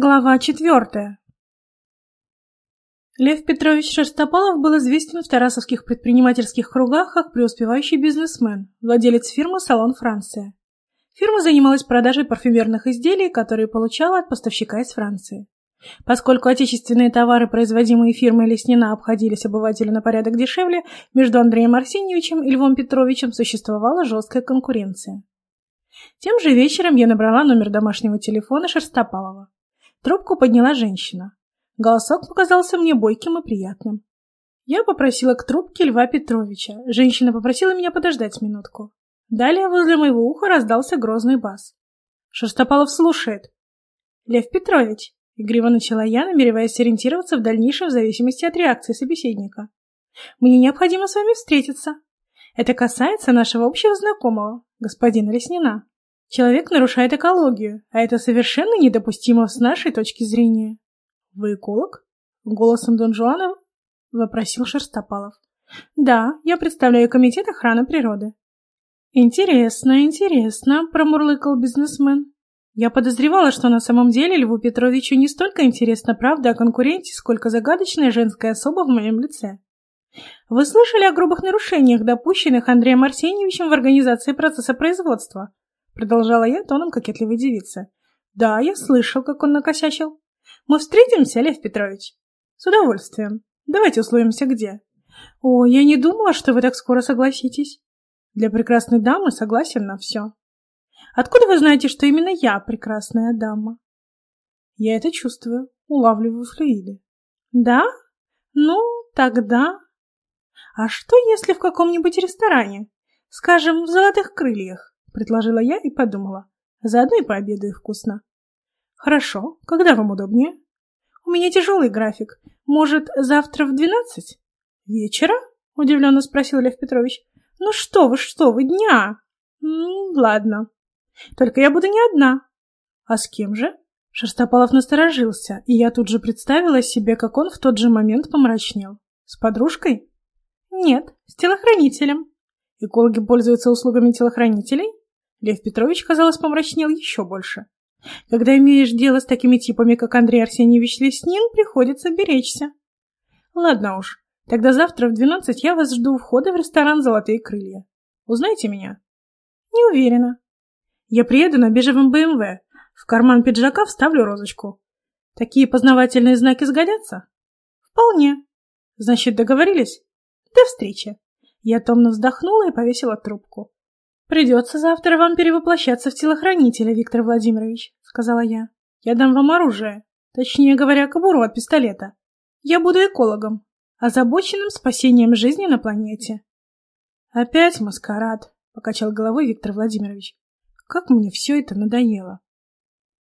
Глава четвертая. Лев Петрович Шерстопалов был известен в тарасовских предпринимательских кругах как преуспевающий бизнесмен, владелец фирмы «Салон Франция». Фирма занималась продажей парфюмерных изделий, которые получала от поставщика из Франции. Поскольку отечественные товары, производимые фирмой Леснина, обходились обывателю на порядок дешевле, между Андреем Арсеньевичем и Львом Петровичем существовала жесткая конкуренция. Тем же вечером я набрала номер домашнего телефона Шерстопалова. Трубку подняла женщина. Голосок показался мне бойким и приятным. Я попросила к трубке Льва Петровича. Женщина попросила меня подождать минутку. Далее возле моего уха раздался грозный бас. Шерстопалов слушает. «Лев Петрович», — игриво начала я, намереваясь ориентироваться в дальнейшем в зависимости от реакции собеседника. «Мне необходимо с вами встретиться. Это касается нашего общего знакомого, господина Леснина». Человек нарушает экологию, а это совершенно недопустимо с нашей точки зрения. Вы эколог? Голосом Дон Жуана вопросил Шерстопалов. Да, я представляю комитет охраны природы. Интересно, интересно, промурлыкал бизнесмен. Я подозревала, что на самом деле Льву Петровичу не столько интересна правда о конкуренте, сколько загадочная женская особа в моем лице. Вы слышали о грубых нарушениях, допущенных Андреем Арсеньевичем в организации процесса производства? Продолжала я тоном кокетливой девицы. Да, я слышал, как он накосячил. Мы встретимся, Лев Петрович? С удовольствием. Давайте условимся где. О, я не думала, что вы так скоро согласитесь. Для прекрасной дамы согласен на все. Откуда вы знаете, что именно я прекрасная дама? Я это чувствую, улавливаю флюиды. Да? Ну, тогда... А что, если в каком-нибудь ресторане? Скажем, в «Золотых крыльях»? Предложила я и подумала. Заодно и пообедаю вкусно. Хорошо, когда вам удобнее? У меня тяжелый график. Может, завтра в двенадцать? Вечера? Удивленно спросил Лев Петрович. Ну что вы, что вы, дня? Ну, ладно. Только я буду не одна. А с кем же? Шерстопалов насторожился, и я тут же представила себе, как он в тот же момент помрачнел. С подружкой? Нет, с телохранителем. Экологи пользуются услугами телохранителей? Лев Петрович, казалось, помрачнел еще больше. Когда имеешь дело с такими типами, как Андрей Арсеньевич Леснин, приходится беречься. Ладно уж, тогда завтра в двенадцать я вас жду у входа в ресторан «Золотые крылья». Узнаете меня? Не уверена. Я приеду на бежевом БМВ. В карман пиджака вставлю розочку. Такие познавательные знаки сгодятся? Вполне. Значит, договорились? До встречи. Я томно вздохнула и повесила трубку. «Придется завтра вам перевоплощаться в телохранителя, Виктор Владимирович», — сказала я. «Я дам вам оружие, точнее говоря, кобуру от пистолета. Я буду экологом, озабоченным спасением жизни на планете». «Опять маскарад», — покачал головой Виктор Владимирович. «Как мне все это надоело».